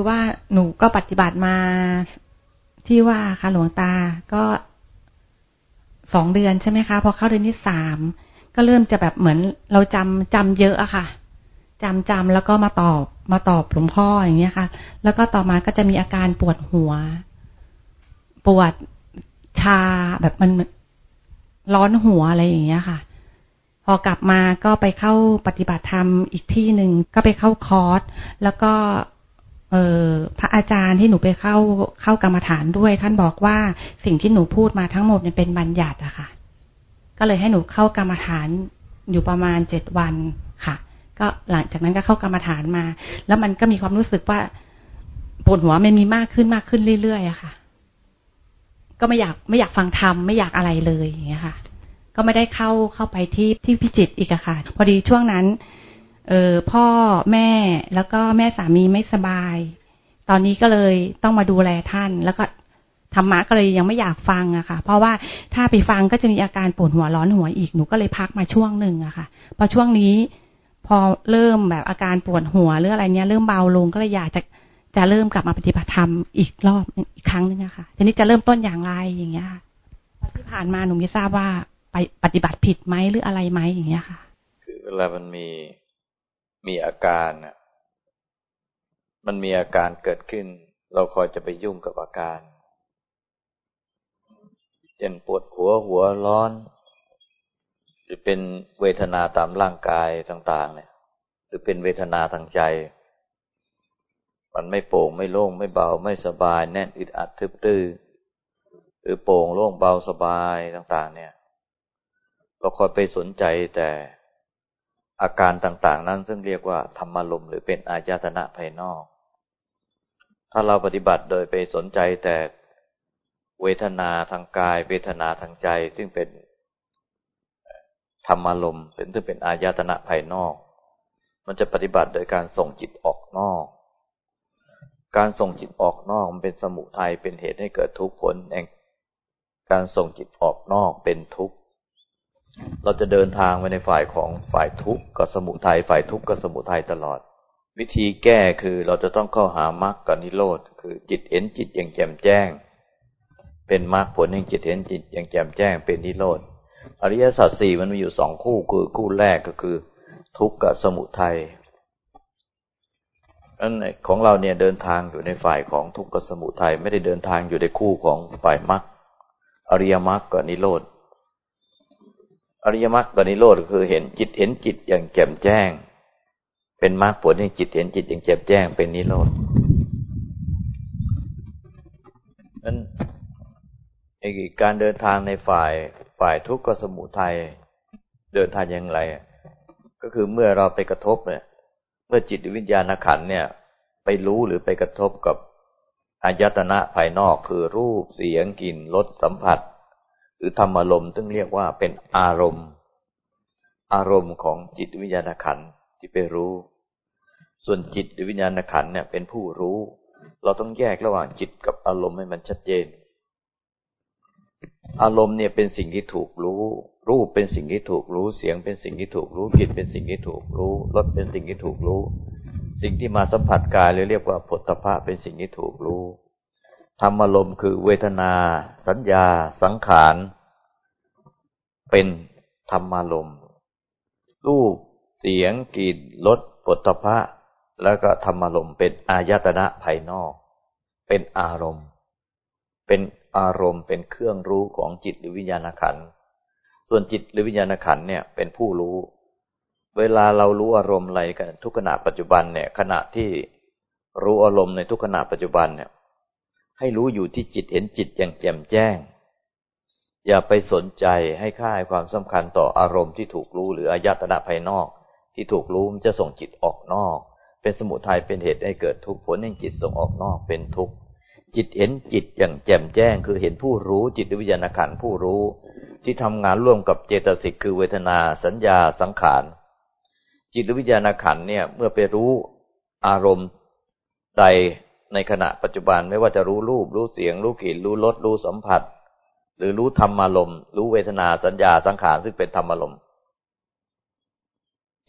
คือว่าหนูก็ปฏิบัติมาที่ว่าค่ะหลวงตาก็สองเดือนใช่ไหมคะ พอเข้าเดือนที่สามก็เริ่มจะแบบเหมือนเราจำจำเยอะอะค่ะจำจำแล้วก็มาตอบมาตอบหลวงพ่ออย่างเงี้ยค่ะ แล้วก็ต่อมาก็จะมีอาการปวดหัว ปวดชาแบบมันร้อนหัวอะไรอย่างเงี้ยค่ะ พอกลับมาก็ไปเข้าปฏิบัติธรรมอีกที่หนึ่งก็ไปเข้าคอร์สแล้วก็ เออพระอาจารย์ที่หนูไปเข้าเข้ากรรมฐานด้วย ท่านบอกว่าสิ่งที่หนูพูดมาทั้งหมดเนี่ยเป็นบัญญัติอะค่ะ ก็เลยให้หนูเข้ากรรมฐานอยู่ประมาณเจ็ดวันค่ะ ก็หลังจากนั้นก็เข้ากรรมฐานมา แล้วมันก็มีความรู้สึกว่าปวดหัวมันมีมากขึ้นมากขึ้นเรื่อยๆอะค่ะ ก็ไม่อยากไม่อยากฟังธรรมไม่อยากอะไรเลยอย่างเงี้ยค่ะ ก็ไม่ได้เข้าเข้าไปที่ที่พิจิตอีกอะค่ะ พอดีช่วงนั้น เออพ่อแม่แล้วก็แม่สามีไม่สบาย ตอนนี้ก็เลยต้องมาดูแลท่าน แล้วก็ธรรมะก็เลยยังไม่อยากฟังอะค่ะ เพราะว่าถ้าไปฟังก็จะมีอาการปวดหัวร้อนหัวอีกหนูก็เลยพักมาช่วงหนึ่งอะค่ะพอช่วงนี้ พอเริ่มแบบอาการปวดหัวหรืออะไรเนี้ยเริ่มเบาลงก็เลยอยากจะจะเริ่มกลับมาปฏิบัติธรรมอีกรอบอีกครั้งนึงอะค่ะทีนี้จะเริ่มต้นอย่างไรอย่างเงี้ยที่ผ่านมาหนูไม่ทราบว่าไปปฏิบัติผิดไหมหรืออะไรไหมอย่างเงี้ยค่ะ คือเวลามันมี มีอาการมันมีอาการเกิดขึ้น เราคอยจะไปยุ่งกับอาการเช่นปวดหัวหัวร้อน หรือเป็นเวทนาตามร่างกายต่างๆ เนี่ย หรือเป็นเวทนาทางใจ มันไม่โปร่งไม่โล่งไม่เบาไม่สบาย แน่นอึดอัดทึบตื้อหรือโปร่งโล่งเบาสบายต่าง ๆ เนี่ย เราคอยไปสนใจแต่ อาการต่างๆ นั้นซึ่งเรียกว่าธรรมารมหรือเป็นอายตนะภายนอก ถ้าเราปฏิบัติโดยไปสนใจแต่เวทนาทางกาย เวทนาทางใจ ซึ่งเป็นธรรมารมเป็นซึ่งเป็นอายตนะภายนอก มันจะปฏิบัติโดยการส่งจิตออกนอก การส่งจิตออกนอกมันเป็นสมุทัยเป็นเหตุให้เกิดทุกข์ผลแห่งการส่งจิตออกนอกเป็นทุกข์ เราจะเดินทางไปในฝ่ายของฝ่ายทุกข์กับสมุทัยฝ่ายทุกข์กับสมุทัยตลอด วิธีแก้คือเราจะต้องเข้าหามรรคกับนิโรธคือจิตเห็นจิตอย่างแจ่มแจ้ง เป็นมรรคผลแห่งจิตเห็นจิตอย่างแจ่มแจ้ง เป็นนิโรธอริยสัจสี่มันมีอยู่สองคู่คือคู่แรกก็คือ ทุกข์กับสมุทัยนั้นของเราเนี่ยเดินทางอยู่ในฝ่ายของทุกข์กับสมุทัยไม่ได้เดินทางอยู่ในคู่ของฝ่ายมรรคอริยมรรคกับนิโรธ อริยมรรคตอนนี้โลดคือเห็นจิตเห็นจิตอย่างแจ่มแจ้ง เป็นมรรคผลให้จิตเห็นจิตอย่างแจ่มแจ้ง เป็นนิโรธนั้นการเดินทางในฝ่ายฝ่ายทุกข์กับสมุทัยเดินทางอย่างไรก็คือเมื่อเราไปกระทบเนี่ย เมื่อจิตวิญญาณขันเนี่ย ไปรู้หรือไปกระทบกับอายตนะภายนอกคือรูปเสียงกลิ่นรสสัมผัส หรือธรรมอารมณ์ซึ่งเรียกว่าเป็นอารมณ์ อารมณ์ของจิตวิญญาณขันที่ไปรู้ ส่วนจิตวิญญาณขันเนี่ยเป็นผู้รู้ เราต้องแยกระหว่างจิตกับอารมณ์ให้มันชัดเจน อารมณ์เนี่ยเป็นสิ่งที่ถูกรู้ รูปเป็นสิ่งที่ถูกรู้ เสียงเป็นสิ่งที่ถูกรู้กลิ่นเป็นสิ่งที่ถูกรู้รสเป็นสิ่งที่ถูกรู้ สิ่งที่มาสัมผัสกายเรียกว่าผลตภะเป็นสิ่งที่ถูกรู้ ธรรมอารมณ์คือเวทนา สัญญา สังขาร เป็นธรรมอารมณ์รูปเสียงกลิ่นรสปุถะแล้วก็ธรรมอารมณ์เป็นอายตนะภายนอก เป็นอารมณ์ เป็นอารมณ์เป็นเครื่องรู้ของจิตหรือวิญญาณขันส่วนจิตหรือวิญญาณขันเนี่ยเป็นผู้รู้ เวลาเรารู้อารมณ์อะไรกันทุกขณะปัจจุบันเนี่ยขณะที่รู้อารมณ์ในทุกขณะปัจจุบันเนี่ย ให้รู้อยู่ที่จิตเห็นจิตอย่างแจ่มแจ้ง อย่าไปสนใจให้ค่าให้ความสำคัญต่ออารมณ์ที่ถูกรู้หรืออายตนะภายนอก ที่ถูกรู้มันจะส่งจิตออกนอก เป็นสมุทัยเป็นเหตุให้เกิดทุกข์ผลให้จิตส่งออกนอกเป็นทุกข์จิตเห็นจิตอย่างแจ่มแจ้ง คือเห็นผู้รู้จิตวิญญาณขันผู้รู้ ที่ทำงานร่วมกับเจตสิกคือเวทนาสัญญาสังขารจิตวิญญาณขันเนี่ยเมื่อไปรู้อารมณ์ใด ในขณะปัจจุบันไม่ว่าจะรู้รูป รู้เสียง รู้กลิ่น รู้รสรู้สัมผัส หรือรู้ธรรมารมณ์รู้เวทนาสัญญาสังขารซึ่งเป็นธรรมารมณ์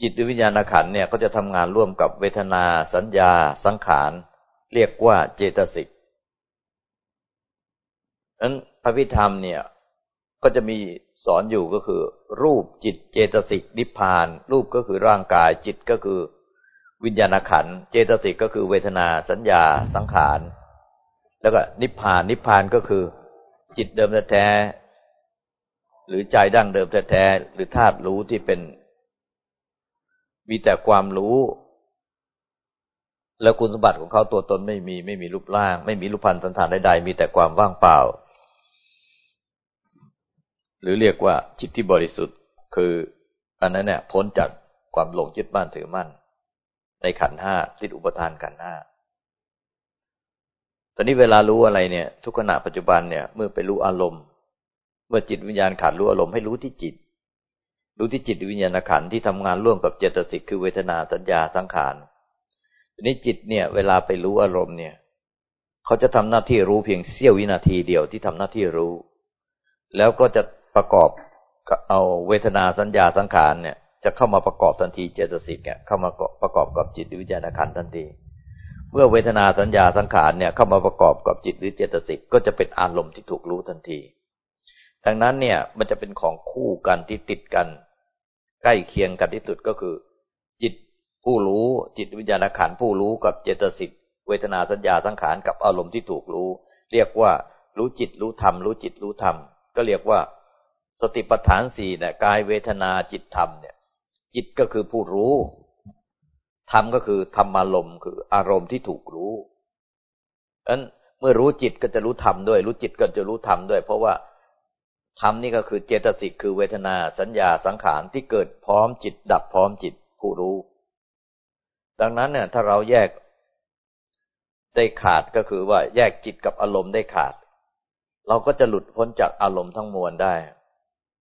จิตวิญญาณขันเนี่ยก็จะทำงานร่วมกับเวทนาสัญญา สังขาร เรียกว่าเจตสิกนั้นพระพิธรรมเนี่ยก็จะมีสอนอยู่ก็คือ รูปจิตเจตสิกนิพพาน รูปก็คือร่างกายจิตก็คือ วิญญาณขันเจตสิกก็คือเวทนาสัญญาสังขาร แล้วก็นิพพานนิพพานก็คือ จิตเดิมแท้หรือใจดั้งเดิมแท้หรือธาตุรู้ที่เป็น มีแต่ความรู้ แล้วคุณสมบัติของเขาตัวตนไม่มี ไม่มีรูปร่าง ไม่มีรูปพันธ์สันฐานใดๆมีแต่ความว่างเปล่า หรือเรียกว่าจิตที่บริสุทธิ์ คือ อันนั้นเนี่ยพ้นจากความหลงยึดบ้านถือมั่น ในขันห้าติดอุปทานขันห้าตอนนี้เวลารู้อะไรเนี่ย ทุกขณะปัจจุบันเนี่ย เมื่อไปรู้อารมณ์ เมื่อจิตวิญญาณขาดรู้อารมณ์ให้รู้ที่จิต รู้ที่จิตวิญญาณขันที่ทำงานร่วมกับเจตสิกคือเวทนาสัญญาสังขารทีนี้จิตเนี่ย เวลาไปรู้อารมณ์เนี่ย เขาจะทำหน้าที่รู้เพียงเสี้ยววินาทีเดียวที่ทำหน้าที่รู้ แล้วก็จะประกอบเอาเวทนาสัญญาสังขารเนี่ย จะเข้ามาประกอบทันทีเจตสิกเนี่ยเข้ามาประกอบกับจิตวิญญาณขันทันที เมื่อเวทนาสัญญาสังขารเนี่ยเข้ามาประกอบกับจิตหรือเจตสิกก็จะเป็นอารมณ์ที่ถูกรู้ทันที ดังนั้นเนี่ยมันจะเป็นของคู่กันที่ติดกัน ใกล้เคียงกันที่สุดก็คือ จิตผู้รู้จิตวิญญาณขันผู้รู้กับเจตสิกเวทนาสัญญาสังขารกับอารมณ์ที่ถูกรู้ เรียกว่ารู้จิตรู้ธรรมรู้จิตรู้ธรรมก็เรียกว่าสติปัฏฐานสี่เนี่ยกายเวทนาจิตธรรมเนี่ย จิตก็คือผู้รู้ธรรมก็คือธรรมอารมณ์คืออารมณ์ที่ถูกรู้ดังนั้นเมื่อรู้จิตก็จะรู้ธรรมด้วย รู้จิตก็จะรู้ธรรมด้วย เพราะว่าธรรมนี่ก็คือเจตสิกคือเวทนาสัญญาสังขารที่เกิดพร้อมจิต ดับพร้อมจิตผู้รู้ ดังนั้นเนี่ย ถ้าเราแยกได้ขาดก็คือว่าแยกจิตกับอารมณ์ได้ขาด เราก็จะหลุดพ้นจากอารมณ์ทั้งมวลได้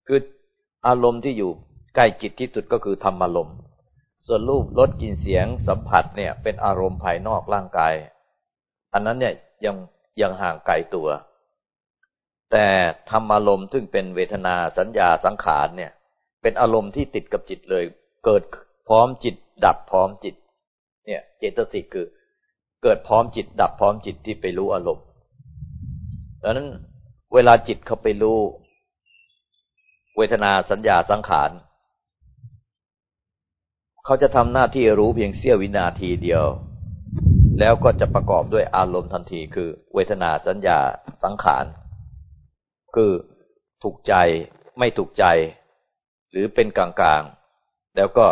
คืออารมณ์ที่อยู่ ใกล้จิตที่สุดก็คือธรรมอารมส่วนรูปรสกลิ่นเสียงสัมผัสเนี่ย เป็นอารมณ์ภายนอกร่างกาย อันนั้นเนี่ยยังยังห่างไกลตัว แต่ธรรมอารมณ์ซึ่งเป็นเวทนาสัญญาสังขารเนี่ย เป็นอารมณ์ที่ติดกับจิตเลย เกิดพร้อมจิต ดับพร้อมจิต เนี่ยเจตสิกคือ เกิดพร้อมจิต ดับพร้อมจิตที่ไปรู้อารมณ์ดังนั้นเวลาจิตเขาไปรู้ เวทนาสัญญาสังขาร เขาจะทำหน้าที่รู้เพียงเสี้ยววินาทีเดียว แล้วก็จะประกอบด้วยอารมณ์ทันทีคือ เวทนาสัญญาสังขาร คือถูกใจไม่ถูกใจ หรือเป็นกลางๆ แล้วก็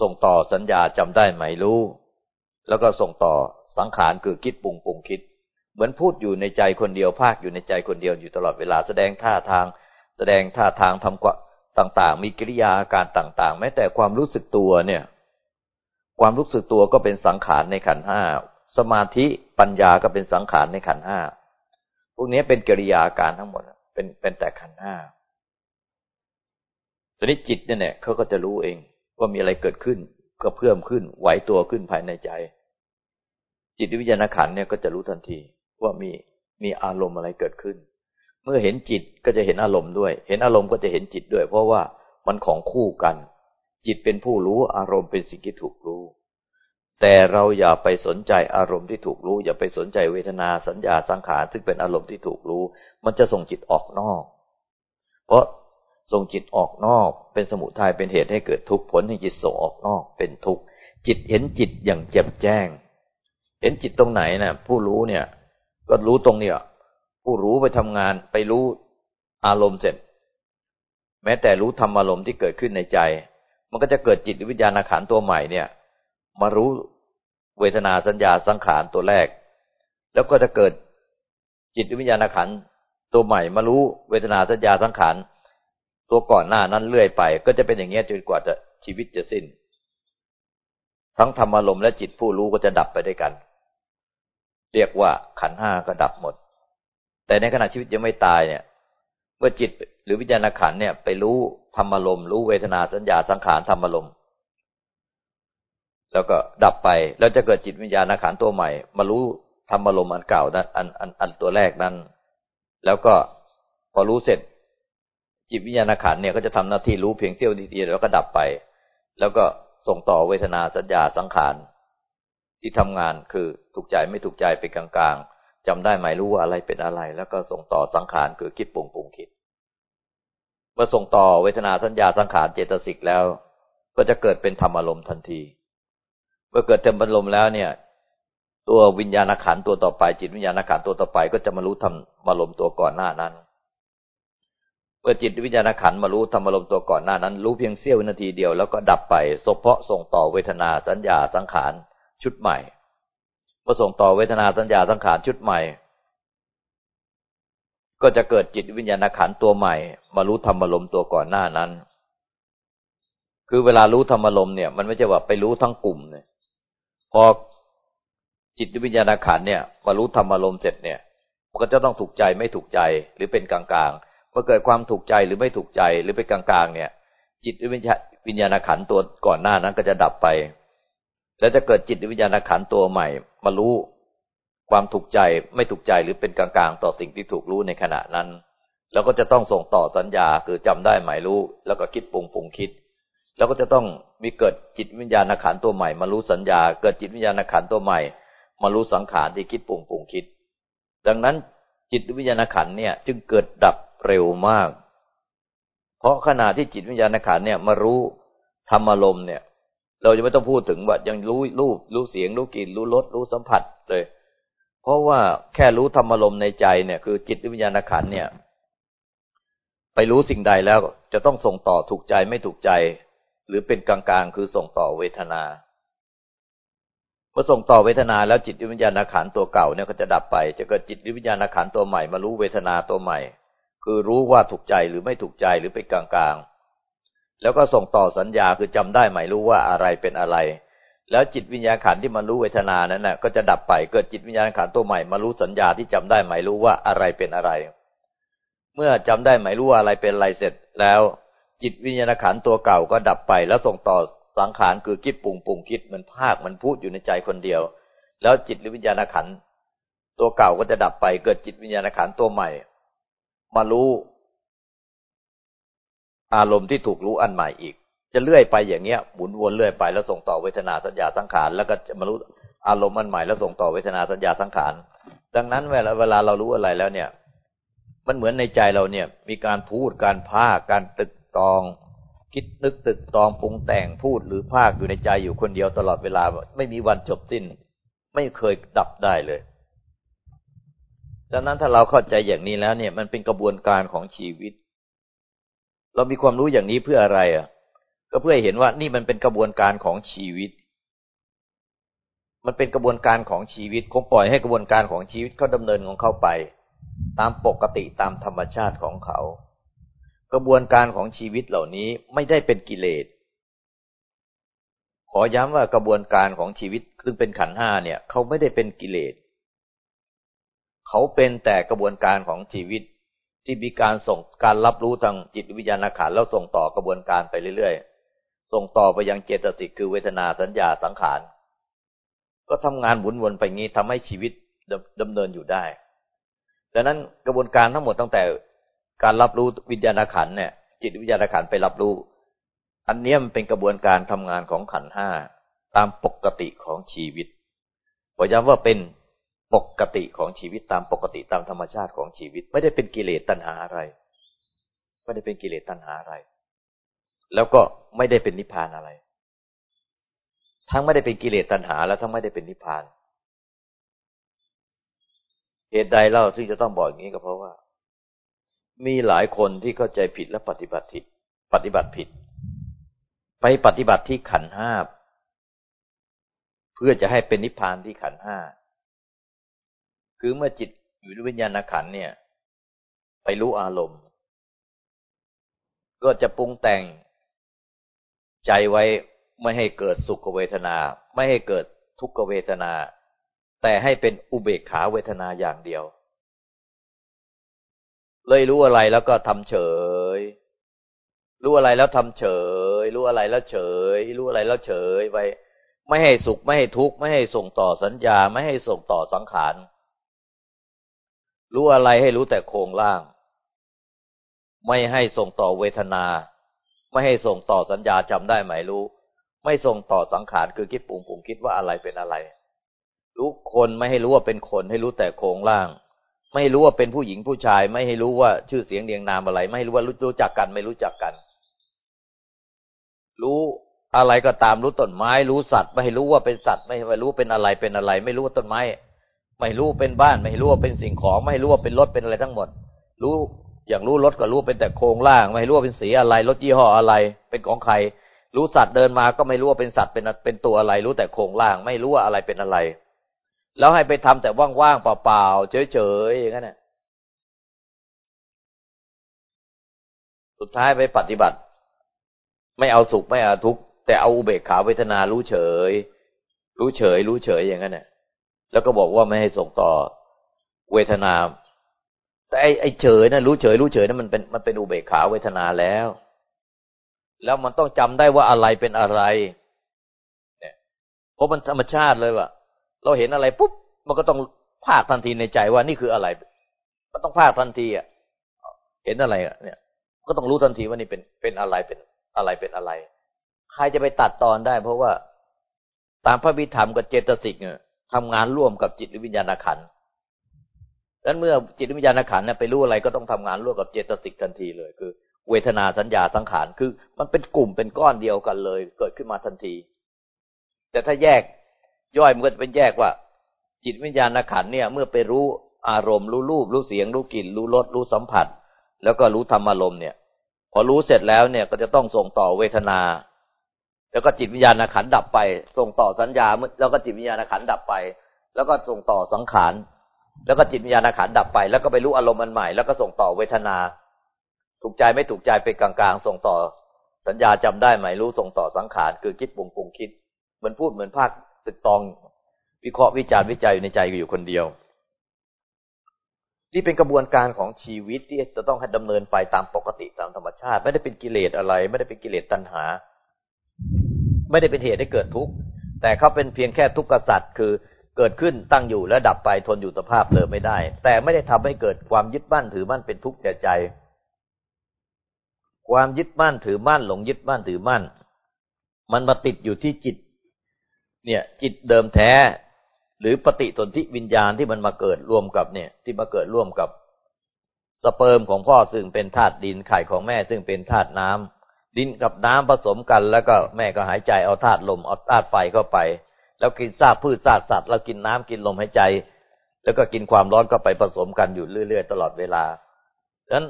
ส่งต่อสัญญาจำได้ไหมรู้ แล้วก็ส่งต่อสังขารคือคิดปรุงปรุงคิด เหมือนพูดอยู่ในใจคนเดียวภาคอยู่ในใจคนเดียวอยู่ตลอดเวลาแสดงท่าทาง แสดงท่าทางทำกว่า ต่างๆ มีกิริยาอาการต่างๆ แม้แต่ความรู้สึกตัวเนี่ย ความรู้สึกตัวก็เป็นสังขารในขันห้า สมาธิปัญญาก็เป็นสังขารในขันห้า พวกนี้เป็นกิริยาการทั้งหมด เป็นเป็นแต่ขันห้าตอนนี้จิตเนี่ยเขาก็จะรู้เองว่ามีอะไรเกิดขึ้น ก็เพิ่มขึ้น ไหวตัวขึ้นภายในใจ จิตวิญญาณขันเนี่ยก็จะรู้ทันทีว่ามีมีอารมณ์อะไรเกิดขึ้น เมื่อเห็นจิตก็จะเห็นอารมณ์ด้วย เห็นอารมณ์ก็จะเห็นจิตด้วย เพราะว่ามันของคู่กัน จิตเป็นผู้รู้อารมณ์เป็นสิ่งที่ถูกรู้ แต่เราอย่าไปสนใจอารมณ์ที่ถูกรู้ อย่าไปสนใจเวทนาสัญญาสังขารซึ่งเป็นอารมณ์ที่ถูกรู้ มันจะส่งจิตออกนอก เพราะส่งจิตออกนอก เป็นสมุทัยเป็นเหตุให้เกิดทุกข์ผลให้จิตส่งออกนอก เป็นทุกข์จิตเห็นจิตอย่างแจ่มแจ้ง เห็นจิตตรงไหนนะ่ะ ผู้รู้เนี่ย ก็รู้ตรงเนี้ย ผู้รู้ไปทำงานไปรู้อารมณ์เสร็จ แม้แต่รู้ธรรมอารมณ์ที่เกิดขึ้นในใจ มันก็จะเกิดจิตวิญญาณขันตัวใหม่เนี่ย มารู้เวทนาสัญญาสังขารตัวแรก แล้วก็จะเกิดจิตวิญญาณขันตัวใหม่มารู้เวทนาสัญญาสังขารตัวก่อนหน้านั้นเรื่อยไป ก็จะเป็นอย่างเงี้ยจนกว่าจะชีวิตจะสิ้น ทั้งธรรมอารมณ์และจิตผู้รู้ก็จะดับไปด้วยกัน เรียกว่าขันห้าก็ดับหมด แต่ในขณะชีวิตยังไม่ตายเนี่ยเมื่อจิตหรือวิญญาณขันเนี่ยไปรู้ธรรมอารมณ์รู้เวทนาสัญญาสังขารธรรมอารมณ์แล้วก็ดับไปแล้วจะเกิดจิตวิญญาณขันตัวใหม่ มารู้ธรรมอารมณ์อันเก่านั้นอันอันอันตัวแรกนั้น แล้วก็พอรู้เสร็จ จิตวิญญาณขันเนี่ยก็จะทำหน้าที่รู้เพียงเสี้ยวทีเดียวแล้วก็ดับไป แล้วก็ส่งต่อเวทนาสัญญาสังขารที่ทำงานคือถูกใจไม่ถูกใจเป็นกลางๆ จำได้ไหมรู้ว่าอะไรเป็นอะไร แล้วก็ส่งต่อสังขารคือคิดปรุงปรุงคิด เมื่อส่งต่อเวทนาสัญญาสังขารเจตสิกแล้ว ก็จะเกิดเป็นธรรมอารมณ์ทันที เมื่อเกิดเต็มอารมณ์แล้วเนี่ย ตัววิญญาณขันตัวต่อไป จิตวิญญาณขันตัวต่อไป ก็จะมารู้ธรรมอารมณ์ตัวก่อนหน้านั้น เมื่อจิตวิญญาณขันมารู้ธรรมอารมณ์ตัวก่อนหน้านั้น รู้เพียงเสี้ยววินาทีเดียวแล้วก็ดับไปสเพาะส่งต่อเวทนาสัญญาสังขารชุดใหม่ พอส่งต่อเวทนาสัญญาสังขารชุดใหม่ ก็จะเกิดจิตวิญญาณขันตัวใหม่ มารู้ธรรมอารมตัวก่อนหน้านั้น คือเวลารู้ธรรมอารมเนี่ย มันไม่ใช่ว่าไปรู้ทั้งกลุ่มเนี่ยพอจิตวิญญาณขันเนี่ยมารู้ธรรมอารมเสร็จเนี่ย มันก็จะต้องถูกใจไม่ถูกใจหรือเป็นกลางๆเมื่อเกิดความถูกใจหรือไม่ถูกใจหรือเป็นกลางๆ เนี่ย จิตวิญญาณขันตัวก่อนหน้านั้นก็จะดับไป แล้วจะเกิดจิตวิญญาณขันตัวใหม่ มารู้ความถูกใจไม่ถูกใจหรือเป็นกลางๆ ต่อสิ่งที่ถูกรู้ในขณะนั้น แล้วก็จะต้องส่งต่อสัญญาคือจำได้หมายรู้ แล้วก็คิดปรุงปรุงคิด แล้วก็จะต้องมีเกิดจิตวิญญาณขันตัวใหม่มารู้สัญญา เกิดจิตวิญญาณขันตัวใหม่ มารู้สังขารที่คิดปรุงปรุงคิด ดังนั้นจิตวิญญาณขันเนี่ยจึงเกิดดับเร็วมาก เพราะขณะที่จิตวิญญาณขันเนี่ยมารู้ธรรมอารมณ์เนี่ย เราจะไม่ต้องพูดถึงว่ายังรู้รูป รู้เสียง รู้กลิ่น รู้รส รู้สัมผัสเลย เพราะว่าแค่รู้ธรรมารมในใจเนี่ย คือจิตวิญญาณขันเนี่ย ไปรู้สิ่งใดแล้วจะต้องส่งต่อถูกใจไม่ถูกใจ หรือเป็นกลางๆ คือส่งต่อเวทนา เมื่อส่งต่อเวทนาแล้วจิตวิญญาณขันตัวเก่าเนี่ยก็จะดับไป จะเกิดจิตวิญญาณขันตัวใหม่มารู้เวทนาตัวใหม่ คือรู้ว่าถูกใจหรือไม่ถูกใจหรือเป็นกลางๆ แล้วก็ส่งต่อสัญญาคือจำได้หมายรู้ว่าอะไรเป็นอะไร แล้วจิตวิญญาณขันที่มันรู้เวทนานั้นน่ะก็จะดับไปเกิดจิตวิญญาณขันตัวใหม่มารู้สัญญาที่จำได้หมายรู้ว่าอะไรเป็นอะไร เมื่อจำได้หมายรู้ว่าอะไรเป็นอะไรเสร็จแล้ว จิตวิญญาณขันตัวเก่าก็ดับไป แล้วส่งต่อสังขารคือคิดปุ่งปุ่งคิดมันภาคมันพูดอยู่ในใจคนเดียว แล้วจิตหรือวิญญาณขันตัวเก่าก็จะดับไป เกิดจิตวิญญาณขันตัวใหม่ มารู้ อารมณ์ที่ถูกรู้อันใหม่อีก จะเลื่อยไปอย่างเงี้ยหมุนวนเลื่อยไปแล้วส่งต่อเวทนาสัญญาสังขาร แล้วก็จะมารู้อารมณ์อันใหม่แล้วส่งต่อเวทนาสัญญาสังขาร ดังนั้นเวลาเวลาเรารู้อะไรแล้วเนี่ย มันเหมือนในใจเราเนี่ย มีการพูดการพากการตึกตอง คิดนึกตึกตองปรุงแต่งพูดหรือภาคอยู่ในใจอยู่คนเดียวตลอดเวลาไม่มีวันจบสิ้น ไม่เคยดับได้เลยดังนั้นถ้าเราเข้าใจอย่างนี้แล้วเนี่ยมันเป็นกระบวนการของชีวิต เรามีความรู้อย่างนี้เพื่ออะไรอะ ก็เพื่อเห็นว่านี่มันเป็นกระบวนการของชีวิต มันเป็นกระบวนการของชีวิต คงปล่อยให้กระบวนการของชีวิตเขาดำเนินของเขาไป ตามปกติตามธรรมชาติของเขา กระบวนการของชีวิตเหล่านี้ไม่ได้เป็นกิเลส ขอย้ำว่ากระบวนการของชีวิตซึ่งเป็นขันห้าเนี่ย เขาไม่ได้เป็นกิเลส เขาเป็นแต่กระบวนการของชีวิต ที่มีการส่งการรับรู้ทางจิตวิญญาณขันแล้วส่งต่อกระบวนการไปเรื่อยๆ ส่งต่อไปยังเจตสิกคือเวทนาสัญญาสังขาร ก็ทำงานหมุนวนไปงี้ทำให้ชีวิตดำเนินอยู่ได้ ดังนั้นกระบวนการทั้งหมดตั้งแต่การรับรู้วิญญาณขันเนี่ย จิตวิญญาณขันไปรับรู้ อันนี้มันเป็นกระบวนการทำงานของขันห้าตามปกติของชีวิตขอย้ำว่าเป็น ปกติของชีวิตตามปกติตามธรรมชาติของชีวิต ไม่ได้เป็นกิเลสตัณหาอะไร ไม่ได้เป็นกิเลสตัณหาอะไร แล้วก็ไม่ได้เป็นนิพพานอะไร ทั้งไม่ได้เป็นกิเลสตัณหา แล้วทั้งไม่ได้เป็นนิพพานเหตุใดเล่าซึ่งจะต้องบอกอย่างนี้ก็เพราะว่า มีหลายคนที่เข้าใจผิดและปฏิบัติผิด ปฏิบัติผิด ไปปฏิบัติที่ขันห้าเพื่อจะให้เป็นนิพพานที่ขันห้า คือเมื่อจิตอยู่ในวิญญาณขันเนี่ย ไปรู้อารมณ์ ก็จะปรุงแต่งใจไว้ไม่ให้เกิดสุขเวทนา ไม่ให้เกิดทุกขเวทนา แต่ให้เป็นอุเบกขาเวทนาอย่างเดียว เลยรู้อะไรแล้วก็ทำเฉย รู้อะไรแล้วทำเฉย รู้อะไรแล้วเฉย รู้อะไรแล้วเฉยไปไม่ให้สุขไม่ให้ทุกข์ไม่ให้ส่งต่อสัญญา ไม่ให้ส่งต่อสังขาร รู้อะไรให้รู้แต่โครงล่าง ไม่ให้ส่งต่อเวทนา ไม่ให้ส่งต่อสัญญาจำได้ไหมรู้ ไม่ส่งต่อสังขารคือคิดปรุงปรุงคิดว่าอะไรเป็นอะไร รู้คนไม่ให้รู้ว่าเป็นคน ให้รู้แต่โครงร่าง ไม่รู้ว่าเป็นผู้หญิงผู้ชาย ไม่ให้รู้ว่าชื่อเสียงเรียงนามอะไร ไม่รู้ว่ารู้จักกัน ไม่รู้จักกัน รู้อะไรก็ตามรู้ต้นไม้ รู้สัตว์ ไม่ให้รู้ว่าเป็นสัตว์ ไม่ให้รู้เป็นอะไรเป็นอะไร ไม่รู้ว่าต้นไม้ ไม่รู้เป็นบ้าน ไม่รู้ว่าเป็นสิ่งของ ไม่รู้ว่าเป็นรถเป็นอะไรทั้งหมด รู้อย่างรู้รถก็รู้เป็นแต่โครงล่าง ไม่รู้ว่าเป็นสีอะไรรถยี่ห้ออะไร เป็นของใคร รู้สัตว์เดินมาก็ไม่รู้ว่าเป็นสัตว์เป็นเป็นตัวอะไร รู้แต่โครงล่าง ไม่รู้ว่าอะไรเป็นอะไร แล้วให้ไปทำแต่ว่างๆเปล่าๆเฉยๆอย่างนั้นสุดท้ายไปปฏิบัติ ไม่เอาสุขไม่เอาทุกข์แต่เอาอุเบกขาเวทนารู้เฉย รู้เฉย รู้เฉยอย่างนั้นเนี่ย แล้วก็บอกว่าไม่ให้ส่งต่อเวทนา แต่ไอ้ไอเฉยนะรู้เฉย รู้เฉยนะั้นมันเป็นมันเป็นอุเบกขาเวทนาแล้ว แล้วมันต้องจำได้ว่าอะไรเป็นอะไร เนี่ยเพราะมันธรรมชาติเลยว่ะเราเห็นอะไรปุ๊บมันก็ต้องภาคทันทีในใจว่านี่คืออะไร มันต้องภาคทันทีอะเห็นอะไรอะเนี่ย ก็ต้องรู้ทันทีว่านี่เป็นเป็นอะไรเป็นอะไรเป็นอะไร ใครจะไปตัดตอนได้ เพราะว่าตามพระวิธรรมกับเจตสิกเนี่ย ทำงานร่วมกับจิตวิญญาณขันธ์ดังนั้นเมื่อจิตวิญญาณขันธ์เนี่ยไปรู้อะไรก็ต้องทำงานร่วมกับเจตสิกทันทีเลย คือ เวทนาสัญญาสังขารคือ มันเป็นกลุ่มเป็นก้อนเดียวกันเลย เกิดขึ้นมาทันที แต่ถ้าแยกย่อยมันก็จะเป็นแยกว่า จิตวิญญาณขันธ์เนี่ย เมื่อไปรู้อารมณ์รู้รูปรู้เสียง รู้กลิ่น รู้รสรู้สัมผัส แล้วก็รู้ธรรมอารมณ์เนี่ย พอรู้เสร็จแล้วเนี่ยก็จะต้องส่งต่อเวทนา แล้วก็จิตวิญญาณขันดับไป ส่งต่อสัญญาแล้วก็จิตวิญญาณขันดับไป แล้วก็ส่งต่อสังขารแล้วก็จิตวิญญาณขันดับไป แล้วก็ไปรู้อารมณ์มันใหม่ แล้วก็ส่งต่อเวทนา ถูกใจไม่ถูกใจเป็นกลางๆ ส่งต่อสัญญาจำได้ไหมรู้ส่งต่อสังขารคือคิดปรุงปรุงคิด เหมือนพูดเหมือนภาคตึกตอง วิเคราะห์วิจารณ์วิจัยอยู่ในใจอยู่คนเดียวที่เป็นกระบวนการของชีวิตที่จะต้องให้ดำเนินไปตามปกติตามธรรมชาติ ไม่ได้เป็นกิเลสอะไร ไม่ได้เป็นกิเลสตัณหา ไม่ได้เป็นเหตุให้เกิดทุกข์แต่เขาเป็นเพียงแค่ทุกข์กษัตริย์ คือเกิดขึ้นตั้งอยู่และดับไปทนอยู่สภาพเดิมไม่ได้ แต่ไม่ได้ทำให้เกิดความยึดมั่นถือมั่นเป็นทุกข์แก่ใจ ความยึดมั่นถือมั่นหลงยึดมั่นถือมั่น มันมาติดอยู่ที่จิต เนี่ย จิตเดิมแท้ หรือปฏิสนธิวิญญาณที่มันมาเกิดร่วมกับเนี่ย ที่มาเกิดร่วมกับ สเปิร์มของพ่อซึ่งเป็นธาตุดินไข่ของแม่ซึ่งเป็นธาตุน้ำ ดินกับน้ำผสมกันแล้วก็แม่ก็หายใจเอาธาตุลมเอาธาตุไฟเข้าไป แล้วกินซากพืชซากสัตว์ แล้วกินน้ำกินลมหายใจ แล้วก็กินความร้อนก็ไปผสมกันอยู่เรื่อยๆตลอดเวลาดังนั้น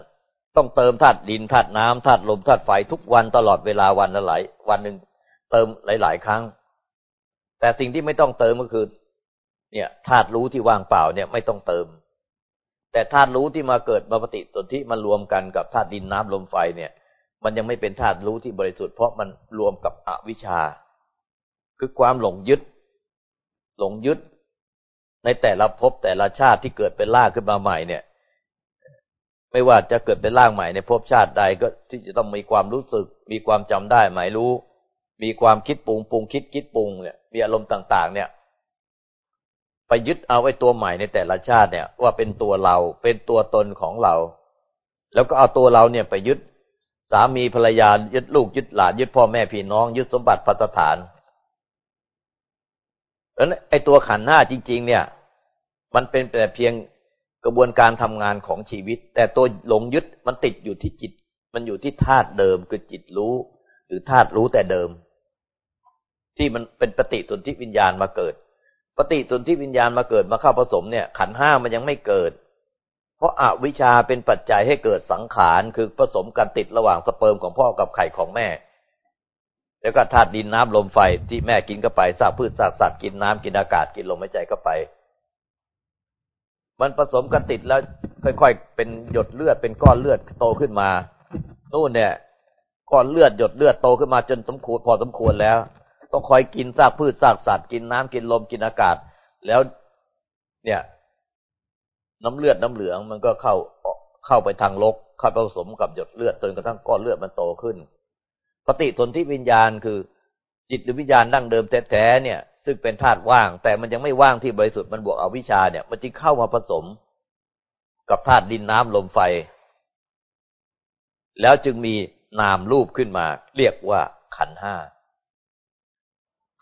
ต้องเติมธาตุดินธาตุน้ำธาตุลมธาตุไฟทุกวันตลอดเวลาวันละหลายวันหนึ่งเติมหลาย ๆ ครั้ง แต่สิ่งที่ไม่ต้องเติมก็คือ เนี่ยธาตุรู้ที่ว่างเปล่าเนี่ยไม่ต้องเติม แต่ธาตุรู้ที่มาเกิดมาปฏิสนธิมารวมกันกับธาตุดินน้ำลมไฟเนี่ย มันยังไม่เป็นธาตุรู้ที่บริสุทธิ์เพราะมันรวมกับอวิชชา คือความหลงยึด หลงยึด ในแต่ละภพแต่ละชาติที่เกิดเป็นล่าขึ้นมาใหม่เนี่ย ไม่ว่าจะเกิดเป็นร่างใหม่ในภพชาติใดก็ที่จะต้องมีความรู้สึก มีความจำได้หมายรู้ มีความคิดปรุงปรุงคิดคิดปรุงเนี่ยมีอารมณ์ต่าง ๆ เนี่ย ไปยึดเอาไว้ตัวใหม่ในแต่ละชาติเนี่ย ว่าเป็นตัวเราเป็นตัวตนของเรา แล้วก็เอาตัวเราเนี่ยไปยึด สามีภรรยายึดลูกยึดหลานยึดพ่อแม่พี่น้อง ยึดสมบัติพัฒฐานแล้วไอ้ตัวขันห้าจริง ๆ เนี่ย มันเป็นแต่เพียงกระบวนการทำงานของชีวิต แต่ตัวหลงยึดมันติดอยู่ที่จิต มันอยู่ที่ธาตุเดิมคือจิตรู้ หรือธาตุรู้แต่เดิม ที่มันเป็นปฏิสนธิวิญญาณมาเกิด ปฏิสนธิวิญญาณมาเกิดมาเข้าผสมเนี่ย ขันห้ามันยังไม่เกิด เพราะอาวิชาเป็นปัจจัยให้เกิดสังขารคือผสมกันติดระหว่างสเปิร์มของพ่อกับไข่ของแม่ แล้วก็ธาตุดินน้ำลมไฟที่แม่กินเข้าไปซากพืชซากสัตว์กินน้ำกินอากาศกินลมหายใจเข้าไป มันผสมกันติดแล้วค่อยๆเป็นหยดเลือดเป็นก้อนเลือดโตขึ้นมานู่นเนี่ยก้อนเลือดหยดเลือดโตขึ้นมาจนสมควรพอสมควรแล้ว ต้องคอยกินซากพืชซากสัตว์กินน้ำกินลมกินอากาศ แล้ว เนี่ย น้ำเลือดน้ำเหลืองมันก็เข้าเข้าไปทางลกเข้าผสมกับหยดเลือดจนกระทั่งก้อนเลือดมันโตขึ้นปฏิสนธิวิญญาณคือ จิตหรือวิญญาณดั้งเดิมแท้ๆเนี่ย ซึ่งเป็นธาตุว่าง แต่มันยังไม่ว่างที่บริสุทธิ์มันบวกอวิชชาเนี่ย มันจึงเข้ามาผสมกับธาตุดินน้ำลมไฟ แล้วจึงมีนามรูปขึ้นมา เรียกว่าขันห้า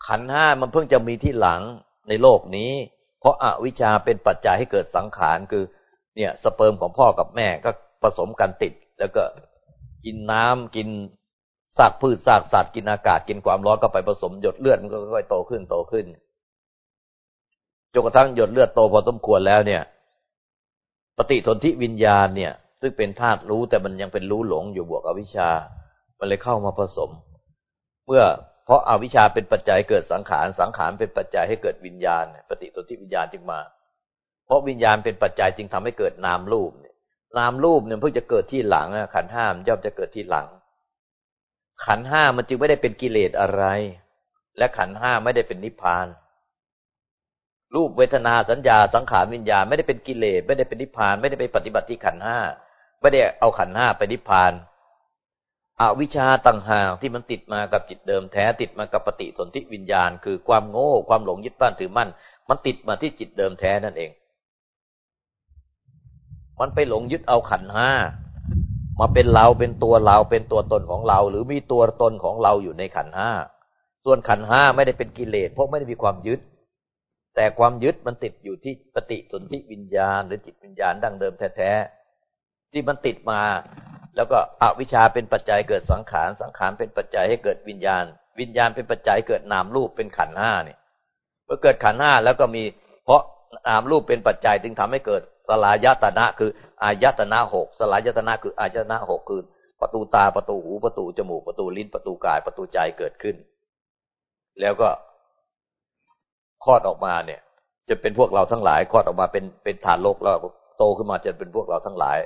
ขันห้ามันเพิ่งจะมีที่หลังในโลกนี้ เพราะอาวิชชาเป็นปัจจัยให้เกิดสังขารคือ เนี่ยสเปิร์มของพ่อกับแม่ก็ผสมกันติด แล้วก็กินน้ำกินซากพืชซากสัตว์กินอากาศกินความร้อนก็ไปผสมหยดเลือดมันก็ค่อยๆโตขึ้นโตขึ้นจนกระทั่งหยดเลือดโตพอสมควรแล้วเนี่ย ปฏิสนธิวิญญาณเนี่ย ซึ่งเป็นธาตุรู้แต่มันยังเป็นรู้หลงอยู่บวกอวิชชา มันเลยเข้ามาผสม เมื่อ เพราะอาวิชชาเป็นปัจจัยเกิดสังขาร สังขารเป็นปัจจัยให้เกิดวิญญาณ ปฏิสนธิวิญญาณจึงมา เพราะวิญญาณเป็นปัจจัยจึงทำให้เกิดนามรูปนามรูปเนี่ยเพิ่งจะเกิดที่หลังขันห้ามย่อมจะเกิดที่หลัง ขันห้ามันจึงไม่ได้เป็นกิเลสอะไร และขันห้าไม่ได้เป็นนิพพาน รูปเวทนาสัญญาสังขารวิญญาณไม่ได้เป็นกิเลสไม่ได้เป็นนิพพาน ไม่ได้ไปปฏิบัติที่ขันห้าไม่ได้เอาขันห้าไปนิพพาน อวิชชาต่างหากที่มันติดมากับจิตเดิมแท้ติดมากับปฏิสนธิวิญญาณ คือความโง่ความหลงยึดบ้านถือมั่น มันติดมาที่จิตเดิมแท้นั่นเอง มันไปหลงยึดเอาขันห้ามาเป็นเราเป็นตัวเราเป็นตัวตนของเรา หรือมีตัวตนของเราอยู่ในขันห้าส่วนขันห้าไม่ได้เป็นกิเลสเพราะไม่ได้มีความยึด แต่ความยึดมันติดอยู่ที่ปฏิสนธิวิญญาณ หรือจิตวิญญาณดั้งเดิมแท้ๆที่มันติดมา แล้วก็อวิชชาเป็นปัจจัยเกิดสังขารสังขารเป็นปัจจัยให้เกิดวิญญาณ วิญญาณเป็นปัจจัยเกิดนามรูปเป็นขันห้าเนี่ยเมื่อเกิดขันห้าแล้วก็มี เพราะนามรูปเป็นปัจจัยจึงทำให้เกิดสลายตนะ คืออายตนะหกสลายตนะคืออายตนะหกคือประตูตาประตูหูประตูจมูกประตูลิ้นประตูกายประตูใจเกิดขึ้น แล้วก็คลอดออกมาเนี่ย จะเป็นพวกเราทั้งหลายคลอดออกมาเป็นเป็นฐานโลกแล้วโตขึ้นมาจะเป็นพวกเราทั้งหลาย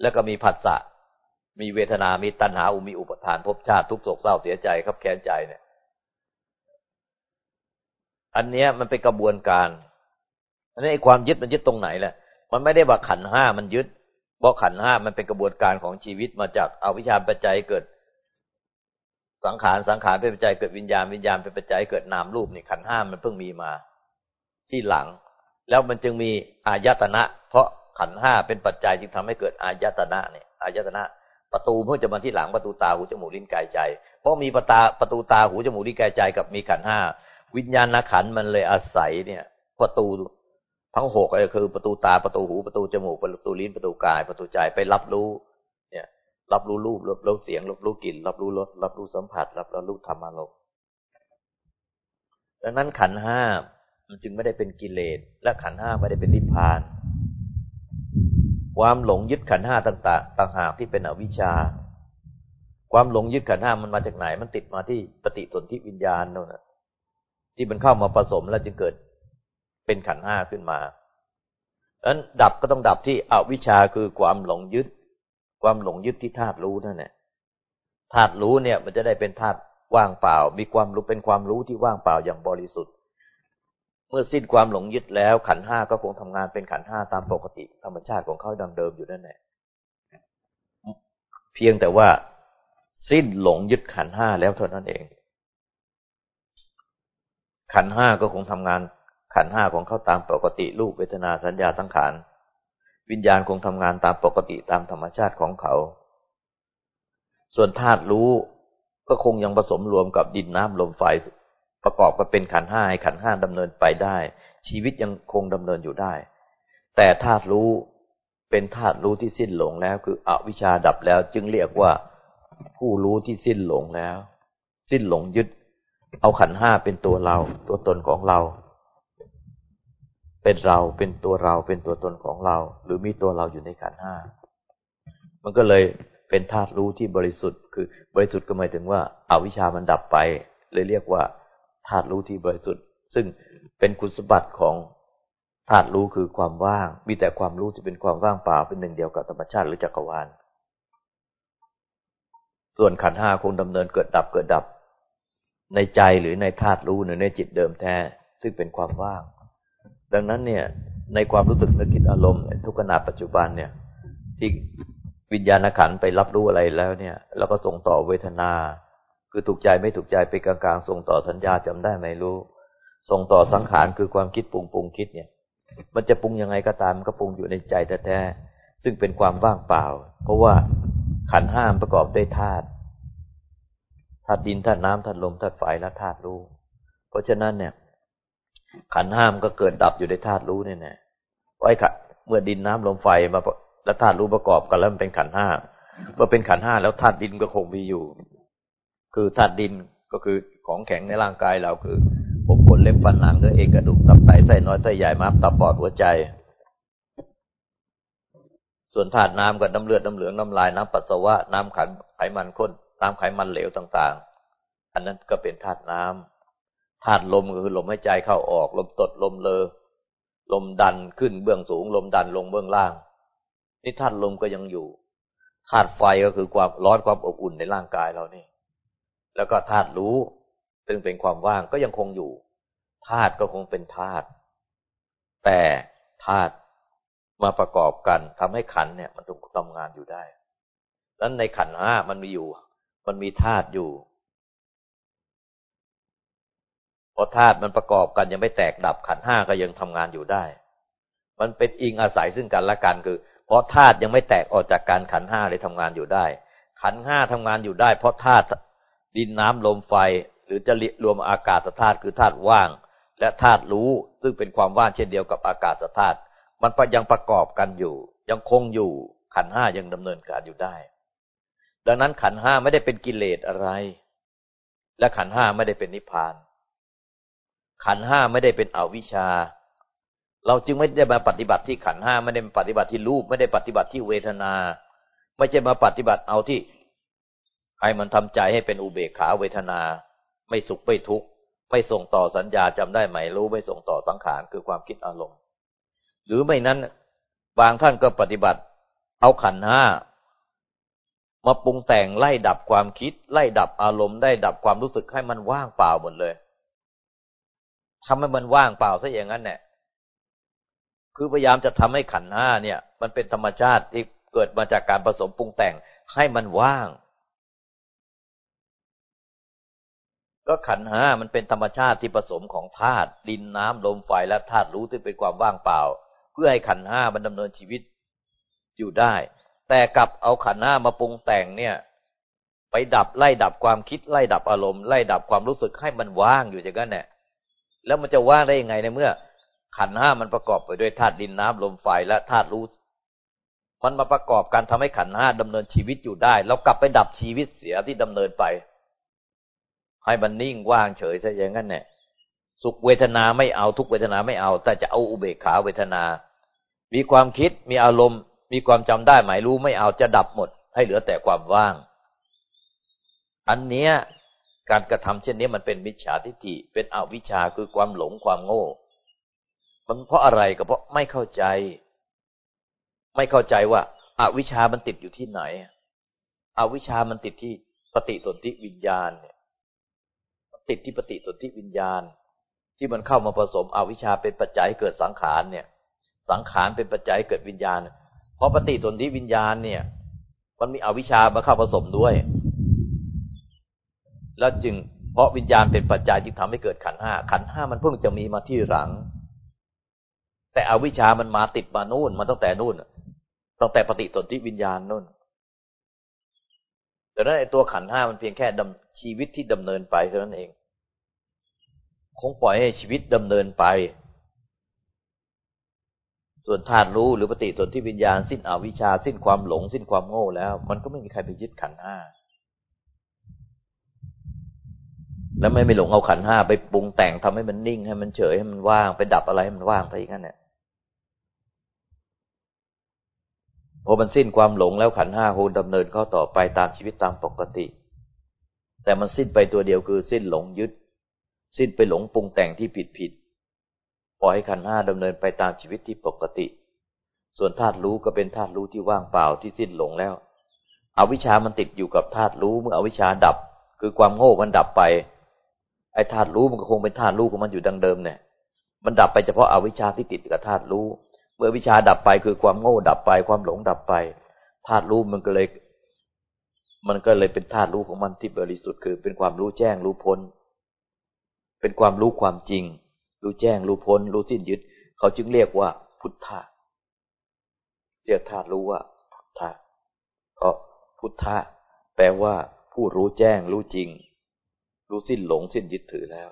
แล้วก็มีผัสสะ มีเวทนา มีตัณหา อุมีอุปทานภพชาติทุกโศกเศร้าเสียใจครับแค้นใจเนี่ย อันเนี้ยมันเป็นกระบวนการ อันนี้ไอ้ความยึดมันยึดตรงไหนแหละ มันไม่ได้ว่าขันห้ามันยึด เพราะขันห้ามันเป็นกระบวนการของชีวิตมาจากอาวิชชาปัจจัยเกิด สังขารสังขารเป็นปัจจัยเกิดวิญญาณวิญญาณเป็นปัจจัยเกิดนามรูปนี่ขันห้ามันเพิ่งมีมา ที่หลัง แล้วมันจึงมีอายตนะ เพราะขันห้าเป็นปัจจัยจึงทำให้เกิดอายตนะเนี่ยอายตนะ ประตูเพิ่งจะมาที่หลังประตูตาหูจมูกลิ้นกายใจ เพราะมีประตาประตูตาหูจมูกลิ้นกายใจ กับมีขันห้าวิญญาณขันมันเลยอาศัยเนี่ย ประตูทั้งหกคือประตูตาประตูหูประตูจมูกประตูลิ้นประตูกาย ประตูใจไปรับรู้ เนี่ย รับรู้รูปรับรู้เสียงรับรู้กลิ่นรับรู้รสรับรู้สัมผัส รับรู้ธรรมารมณ์ดังนั้นขันห้ามันจึงไม่ได้เป็นกิเลสและขันห้าไม่ได้เป็นนิพพาน ความหลงยึดขันห้าต่างๆต่างหากที่เป็นอวิชชา ความหลงยึดขันห้ามันมาจากไหน มันติดมาที่ปฏิสนธิวิญญาณนั่นนะที่มันเข้ามาผสมแล้วจึงเกิดเป็นขันห้าขึ้นมาดังนั้นดับก็ต้องดับที่อวิชชาคือความหลงยึด ความหลงยึดที่ธาตุรู้นั่นแหละธาตุรู้เนี่ย มันจะได้เป็นธาตุว่างเปล่า มีความรู้เป็นความรู้ที่ว่างเปล่าอย่างบริสุทธิ์ เมื่อสิ้นความหลงยึดแล้ว ขันห้าก็คงทำงานเป็นขันห้าตามปกติธรรมชาติของเขาดังเดิมอยู่นั่นแหละเพียงแต่ว่า สิ้นหลงยึดขันห้าแล้วเท่านั้นเอง ขันห้าก็คงทำงาน ขันห้าของเขาตามปกติรูปเวทนาสัญญาสังขารวิญญาณคงทำงานตามปกติตามธรรมชาติของเขา ส่วนธาตุรู้ก็คงยังผสมรวมกับดินน้ำลมไฟ ประกอบกันเป็นขันห้าให้ขันห้าดำเนินไปได้ ชีวิตยังคงดำเนินอยู่ได้ แต่ธาตุรู้เป็นธาตุรู้ที่สิ้นหลงแล้ว คืออวิชชาดับแล้ว จึงเรียกว่าผู้รู้ที่สิ้นหลงแล้ว สิ้นหลงยึด เอาขันห้าเป็นตัวเรา ตัวตนของเรา เป็นเราเป็นตัวเราเป็นตัวตนของเรา หรือมีตัวเราอยู่ในขันห้ามันก็เลยเป็นธาตุรู้ที่บริสุทธิ์ คือบริสุทธิ์ก็หมายถึงว่าอาวิชามันดับไป เลยเรียกว่า ธาตุรู้ที่บริสุทธิ์ ซึ่งเป็นคุณสมบัติของธาตุรู้คือความว่าง มีแต่ความรู้ที่เป็นความว่างเปล่าเป็นหนึ่งเดียวกับธรรมชาติหรือจักรวาล ส่วนขันห้าคงดำเนินเกิดดับเกิดดับ ในใจหรือในธาตุรู้หรือในจิตเดิมแท้ ซึ่งเป็นความว่าง ดังนั้นเนี่ย ในความรู้สึกนึกคิดอารมณ์ทุกขณะปัจจุบันเนี่ย ที่วิญญาณขันไปรับรู้อะไรแล้วเนี่ย แล้วก็ส่งต่อเวทนา คือถูกใจไม่ถูกใจไปกลางๆส่งต่อสัญญาจำได้ไม่รู้ ส่งต่อสังขารคือความคิดปรุงปรุงคิดเนี่ย มันจะปรุงยังไงก็ตามมันก็ปรุงอยู่ในใจแท้ๆซึ่งเป็นความว่างเปล่า เพราะว่าขันห้ามประกอบด้วยธาตุธาตุดินธาตุน้ำธาตุลมธาตุไฟและธาตุรู้ เพราะฉะนั้นเนี่ย ขันห้ามก็เกิดดับอยู่ในธาตุรู้เนี่ยแนะไว้ค่ะเมื่อดินน้ำลมไฟมาแล้วธาตุรู้ประกอบกันแล้วมันเป็นขันห้าเมื่อเป็นขันห้าแล้วธาตุดินก็คงมีอยู่ คือธาตุดินก็คือของแข็งในร่างกายเราคือผมขนเล็บฟันหนังเนื้อเอ็นกระดูกตับไตไส้น้อยไส้ใหญ่ม้ามตับปอดหัวใจ ส่วนธาตุน้ำกับน้ำเลือดน้ำเหลืองน้ำลายน้ำปัสสาวะน้ำขันไขมันข้นน้ำไขมันเหลวต่าง ๆ อันนั้นก็เป็นธาตุน้ำธาตุลมก็คือลมหายใจเข้าออกลมตดลมเลอลมดันขึ้นเบื้องสูง ลมดันลงเบื้องล่าง นี่ธาตุลมก็ยังอยู่ธาตุไฟก็คือความร้อนความอบอุ่นในร่างกายเรานี่ แล้วก็ธาตุรู้ ซึ่งเป็นความว่างก็ยังคงอยู่ธาตุก็คงเป็นธาตุแต่ธาตุมาประกอบกันทำให้ขันเนี่ย มันต้องทำงานอยู่ได้แล้วในขันห้ามันมีอยู่ มันมีธาตุอยู่พอธาตุมันประกอบกันยังไม่แตกดับขันห้าก็ยังทำงานอยู่ได้ มันเป็นอิงอาศัยซึ่งกันและกันคือ เพราะธาตุยังไม่แตกออกจากการขันห้าเลยทำงานอยู่ได้ ขันห้าทำงานอยู่ได้ เพราะธาตุ ดินน้ำลมไฟ หรือจะรวมอากาศธาตุคือธาตุว่าง และธาตุรู้ซึ่งเป็นความว่างเช่นเดียวกับอากาศธาตุมันยังประกอบกันอยู่ ยังคงอยู่ขันห้ายังดำเนินการอยู่ได้ ดังนั้นขันห้าไม่ได้เป็นกิเลสอะไร และขันห้าไม่ได้เป็นนิพพาน ขันห้าไม่ได้เป็นอวิชชา เราจึงไม่ได้มาปฏิบัติที่ขันห้าไม่ได้มาปฏิบัติที่รูป ไม่ได้ปฏิบัติที่เวทนา ไม่ใช่มาปฏิบัติเอาที่ ให้มันทำใจให้เป็นอุเบกขาเวทนา ไม่สุขไม่ทุกข์ไม่ส่งต่อสัญญาจำได้ไหมรู้ไม่ส่งต่อสังขารคือความคิดอารมณ์ หรือไม่นั้นบางท่านก็ปฏิบัติ เอาขันห้ามาปรุงแต่งไล่ดับความคิด ไล่ดับอารมณ์ได้ดับความรู้สึกให้มันว่างเปล่าหมดเลยทำให้มันว่างเปล่าซะอย่างนั้นเนี่ยคือพยายามจะทำให้ขันห้าเนี่ย มันเป็นธรรมชาติที่เกิดมาจากการผสมปรุงแต่งให้มันว่าง ก็ขันห้ามันเป็นธรรมชาติที่ผสมของธาตุดินน้ำลมไฟและธาตุรู้ที่เป็นความว่างเปล่า เพื่อให้ขันห้ามันดำเนินชีวิตอยู่ได้ แต่กลับเอาขันห้ามาปรุงแต่งเนี่ย ไปดับไล่ดับความคิดไล่ดับอารมณ์ไล่ดับความรู้สึกให้มันว่างอยู่อย่างนั้นเนี่ยแล้วมันจะว่างได้ยังไงในเมื่อ ขันห้ามันประกอบไปด้วยธาตุดินน้ำลมไฟและธาตุรู้มันมาประกอบกันทำให้ขันห้าดำเนินชีวิตอยู่ได้ แล้วกลับไปดับชีวิตเสียที่ดำเนินไป ให้มันนิ่งว่างเฉยซะอย่างนั้นเนี่ยสุขเวทนาไม่เอาทุกเวทนาไม่เอา แต่จะเอาอุเบกขาเวทนา มีความคิดมีอารมณ์ มีความจำได้หมายรู้ไม่เอาจะดับหมด ให้เหลือแต่ความว่าง อันเนี้ยการกระทำเช่นนี้มันเป็นมิจฉาทิฏฐิเป็นอวิชชาคือความหลงความโง่ มันเพราะอะไรก็เพราะไม่เข้าใจ ไม่เข้าใจว่าอาวิชามันติดอยู่ที่ไหนอวิชามันติดที่ปฏิสนธิวิญญาณเนี่ย ติดที่ปฏิสนธิวิญญาณ ที่มันเข้ามาผสมอวิชาเป็นปัจจัยเกิดสังขารเนี่ย สังขารเป็นปัจจัยเกิดวิญญาณ เพราะปฏิสนธิวิญญาณเนี่ย มันมีอวิชามาเข้าผสมด้วย แล้วจึงเพราะวิญญาณเป็นปัจจัยจึงทำให้เกิดขันห้าขันห้ามันเพิ่งจะมีมาที่หลัง แต่อวิชามันมาติดมานู่นมาตั้งแต่นู่นตั้งแต่ปฏิสนธิวิญญาณนู่นแต่นั้นไอ้ตัวขันห้ามันเพียงแค่ดำชีวิตที่ดำเนินไปเท่านั้นเอง คงปล่อยให้ชีวิตดำเนินไป ส่วนธาตุรู้หรือปฏิสนธิวิญญาณ สิ้นอวิชชา สิ้นความหลง สิ้นความโง่แล้ว มันก็ไม่มีใครไปยึดขันห้าแล้วไม่ไม่หลงเอาขันห้าไปปรุงแต่งทำให้มันนิ่งให้มันเฉยให้มันว่างไปดับอะไรให้มันว่างไปอย่างนั้นเนี่ยพอมันสิ้นความหลงแล้วขันห้าคงดำเนินเข้าต่อไปตามชีวิตตามปกติ แต่มันสิ้นไปตัวเดียวคือสิ้นหลงยึด สิ้นไปหลงปรุงแต่งที่ผิดผิดปล่อยให้ขันห้าดำเนินไปตามชีวิตที่ปกติ ส่วนธาตุรู้ก็เป็นธาตุรู้ที่ว่างเปล่าที่สิ้นหลงแล้ว อวิชามันติดอยู่กับธาตุรู้เมื่ออวิชาดับ คือความโง่มันดับไป ไอ้ธาตุรู้มันก็คงเป็นธาตุรู้ของมันอยู่ดังเดิมเนี่ยมันดับไปเฉพาะอาวิชชาที่ติดกับธาตุรู้ เมื่อวิชาดับไปคือความโง่ดับไป ความหลงดับไปธาตุรู้มันก็เลย มันก็เลยเป็นธาตุรู้ของมันที่บริสุทธิ์คือเป็นความรู้แจ้งรู้พ้น เป็นความรู้ความจริง รู้แจ้ง รู้พ้น รู้สิ้นยึด เขาจึงเรียกว่าพุทธะเรียกธาตุรู้ว่าพุทธะเพราะพุทธะแปลว่า ผู้รู้แจ้ง รู้จริง รู้สิ้นหลง สิ้นยึดถือแล้ว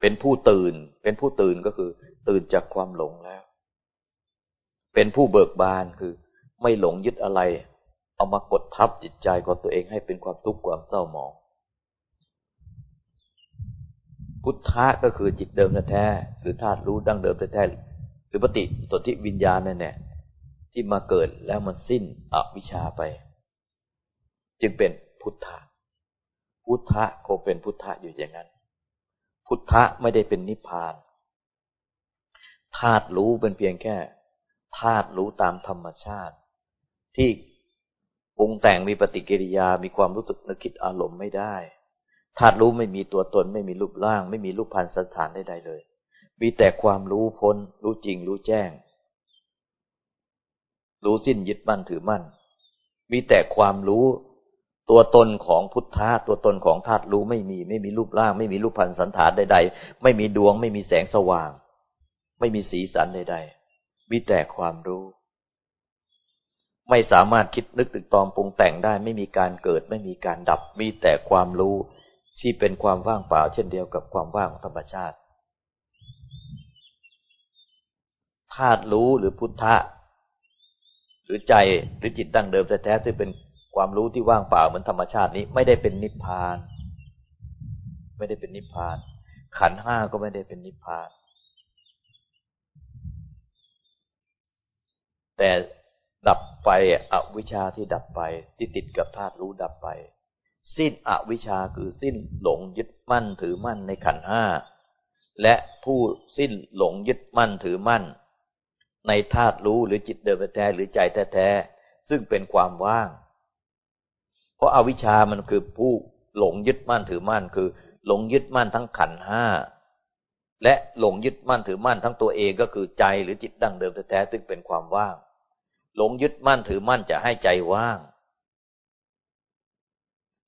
เป็นผู้ตื่น เป็นผู้ตื่นก็คือ ตื่นจากความหลงแล้ว เป็นผู้เบิกบานคือ ไม่หลงยึดอะไร เอามากดทับจิตใจของตัวเองให้เป็นความทุกข์ความเศร้าหมอง พุทธะก็คือจิตเดิมแท้หรือธาตุรู้ดั้งเดิมแท้หรือปฏิสนธิวิญญาณนั่นแหละที่มาเกิดแล้วมันสิ้นอวิชชาไป จึงเป็นพุทธะพุทธะก็เป็นพุทธะอยู่อย่างนั้น พุทธะไม่ได้เป็นนิพพานธาตุรู้เป็นเพียงแค่ธาตุรู้ตามธรรมชาติ ที่ปรุงแต่งมีปฏิกิริยามีความรู้สึกนึกคิดอารมณ์ไม่ได้ ธาตุรู้ไม่มีตัวตน ไม่มีรูปร่าง ไม่มีรูปพันธ์สันฐานใดๆเลย มีแต่ความรู้พ้น รู้จริง รู้แจ้ง รู้สิ้นยึดมั่นถือมั่น มีแต่ความรู้ตัวตนของพุทธะตัวตนของธาตุรู้ไม่มี ไม่มีรูปร่าง ไม่มีรูปพันธ์สันฐานใดๆ ไม่มีดวง ไม่มีแสงสว่าง ไม่มีสีสันใดๆ มีแต่ความรู้ ไม่สามารถคิดนึกตึกตองปรุงแต่งได้ ไม่มีการเกิด ไม่มีการดับ มีแต่ความรู้ ที่เป็นความว่างเปล่าเช่นเดียวกับความว่างของธรรมชาติธาตุรู้หรือพุทธะ หรือใจหรือจิตดั้งเดิมแท้ๆที่เป็นความรู้ที่ว่างเปล่าเหมือนธรรมชาตินี้ ไม่ได้เป็นนิพพาน ไม่ได้เป็นนิพพาน ขันห้าก็ไม่ได้เป็นนิพพาน แต่ดับไปอวิชชาที่ดับไปที่ติดกับธาตุรู้ดับไป สิ้นอวิชชาคือสิ้นหลงยึดมั่นถือมั่นในขันห้าและผู้สิ้นหลงยึดมั่นถือมั่น ในธาตุรู้หรือจิตเดิมแท้หรือใจแท้ๆซึ่งเป็นความว่าง เพราะอาวิชชามันคือผู้หลงยึดมั่นถือมั่นคือ หลงยึดมั่นทั้งขันห้าและหลงยึดมั่นถือมั่นทั้งตัวเองก็คือใจหรือจิตดั้งเดิมแท้ๆซึ่งเป็นความว่าง หลงยึดมั่นถือมั่นจะให้ใจว่าง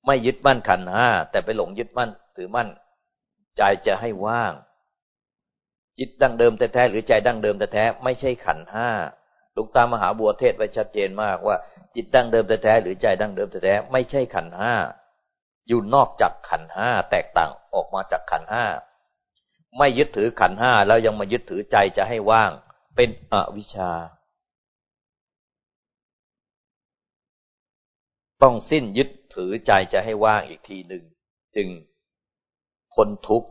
ไม่ยึดมั่นขันห้าแต่ไปหลงยึดมั่นถือมั่น ใจจะให้ว่าง จิตดั้งเดิมแท้ๆหรือใจดั้งเดิมแท้ๆไม่ใช่ขันห้าลูกตามหาบัวเทศไว้ชัดเจนมากว่า จิตดั้งเดิมแท้ๆหรือใจดั้งเดิมแท้ๆไม่ใช่ขันห้าอยู่นอกจากขันห้าแตกต่างออกมาจากขันห้าไม่ยึดถือขันห้าแล้วยังมายึดถือใจจะให้ว่าง เป็นอวิชชา ต้องสิ้นยึดถือใจจะให้ว่างอีกทีหนึ่ง จึงพ้นทุกข์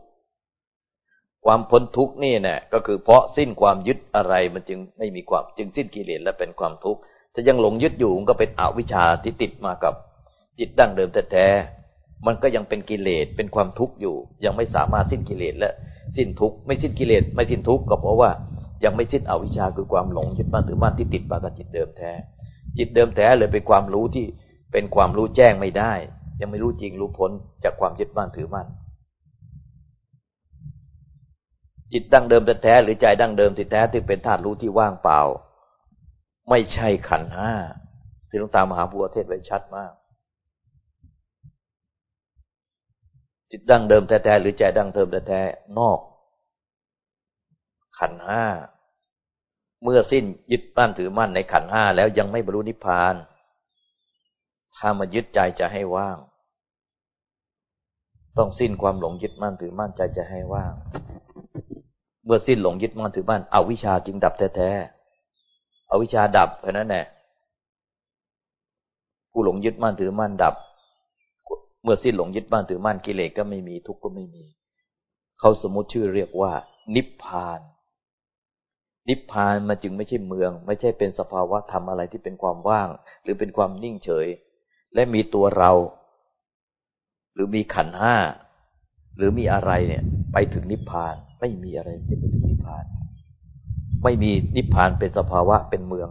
ความพ้นทุกข์นี่เนี่ยก็คือเพราะสิ้นความยึดอะไรมันจึงไม่มีความจึงสิ้นกิเลสและเป็นความทุกข์จะยังหลงยึดอยู่มันก็เป็นอวิชชาที่ติดมากับจิตดั้งเดิมแท้ๆมันก็ยังเป็นกิเลสเป็นความทุกข์อยู่ ยังไม่สามารถสิ้นกิเลสและสิ้นทุกข์ไม่สิ้นกิเลสไม่สิ้นทุกข์ก็เพราะว่ายังไม่สิ้นอวิชชาคือความหลงยึดมั่นถือมั่นที่ติดมากับจิตเดิมแท้ จิตเดิมแท้เลยเป็นความรู้ที่ เป็นความรู้แจ้งไม่ได้ ยังไม่รู้จริงรู้ผลจากความยึดมั่นถือมั่นจิตดั้งเดิมแท้หรือใจดั้งเดิมที่แท้ที่เป็นธาตุรู้ที่ว่างเปล่า ไม่ใช่ขันห้าที่หลวงตามหาบัวเทศไว้ชัดมาก จิตดั้งเดิมแท้หรือใจดั้งเดิมแท้นอก ขันห้าเมื่อสิ้นยึดมั่นถือมั่นในขันห้าแล้วยังไม่บรรลุนิพพาน ถ้ามายึดใจจะให้ว่าง ต้องสิ้นความหลงยึดมั่นถือมั่นใจจะให้ว่าง เมื่อสิ้นหลงยึดมั่นถือมั่นเอาวิชาจึงดับแท้ๆเอาวิชาดับเพราะนั้นแหละผู้หลงยึดมั่นถือมั่นดับ เมื่อสิ้นหลงยึดมั่นถือมั่นกิเลสก็ไม่มีทุกข์ก็ไม่มี เขาสมมติชื่อเรียกว่า นิพพาน นิพพานมันจึงไม่ใช่เมือง ไม่ใช่เป็นสภาวะธรรมอะไรที่เป็นความว่าง หรือเป็นความนิ่งเฉย และมีตัวเรา หรือมีขันห้า หรือมีอะไรเนี่ย ไปถึงนิพพาน ไม่มีอะไรจะไปถึงนิพพาน ไม่มีนิพพานเป็นสภาวะเป็นเมือง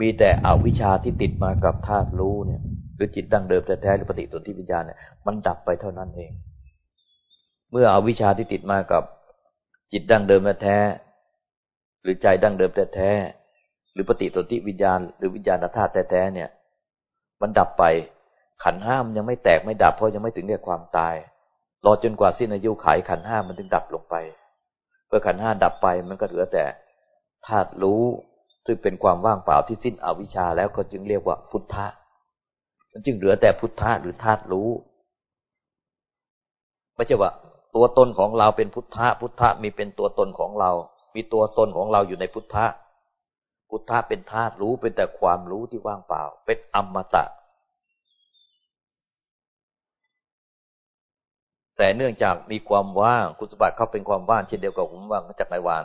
มีแต่อวิชชาที่ติดมากับธาตุรู้เนี่ย หรือจิตดั้งเดิมแท้ๆหรือปฏิสนธิวิญญาณเนี่ยมันดับไปเท่านั้นเอง เมื่ออวิชชาที่ติดมากับจิตดั้งเดิมแท้หรือใจดั้งเดิมแท้หรือปฏิสนธิวิญญาณ หรือวิญญาณธาตุแท้ๆเนี่ย มันดับไป ขันห้ามยังไม่แตกไม่ดับเพราะยังไม่ถึงแก่ความตายรอจนกว่าสิ้นอายุขัยขันห้ามันถึงดับลงไปเมื่อขันห้าดับไปมันก็เหลือแต่ธาตุรู้ซึ่งเป็นความว่างเปล่าที่สิ้นอวิชชาแล้วก็จึงเรียกว่าพุทธะมันจึงเหลือแต่พุทธะหรือธาตุรู้ไม่ใช่ว่าตัวตนของเราเป็นพุทธะพุทธะมีเป็นตัวตนของเรา มีตัวตนของเราอยู่ในพุทธะ พุทธะเป็นธาตุรู้เป็นแต่ความรู้ที่ว่างเปล่า เป็นอมตะ แต่เนื่องจากมีความว่างคุณสมบัติเขาเป็นความว่างเช่นเดียวกับผมว่างจากไนวาน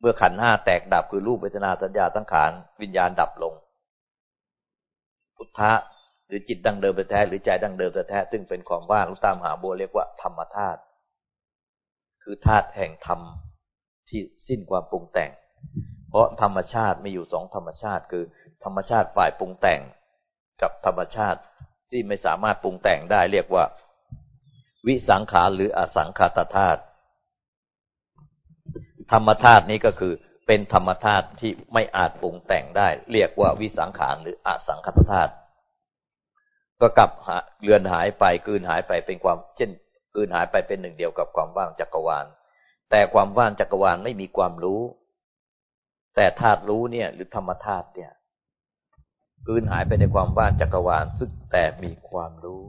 เมื่อขันห้าแตกดับคือรูปเวทนาสัญญาสังขารวิญญาณดับลง พุทธะหรือจิตดังเดิมแท้หรือใจดังเดิมแท้ซึ่งเป็นความว่างรู้ตามหาบัวเรียกว่าธรรมธาตุคือธาตุแห่งธรรมที่สิ้นความปรุงแต่ง เพราะธรรมชาติมีอยู่สองธรรมชาติ คือธรรมชาติฝ่ายปรุงแต่งกับธรรมชาติที่ไม่สามารถปรุงแต่งได้เรียกว่า วิสังขารหรืออสังขตธาตุธรรมธาตุนี้ก็คือเป็นธรรมธาตุที่ไม่อาจปรุงแต่งได้ เรียกว่าวิสังขารหรืออสังขตธาตุก็กลับเลือนหายไปกืนหายไปเป็นความเช่นกืนหายไปเป็นหนึ่งเดียวกับความว่างจักรวาล แต่ความว่างจักรวาลไม่มีความรู้ แต่ธาตุรู้เนี่ย หรือธรรมธาตุเนี่ยกืนหายไปในความว่างจักรวาลซึ่งแต่มีความรู้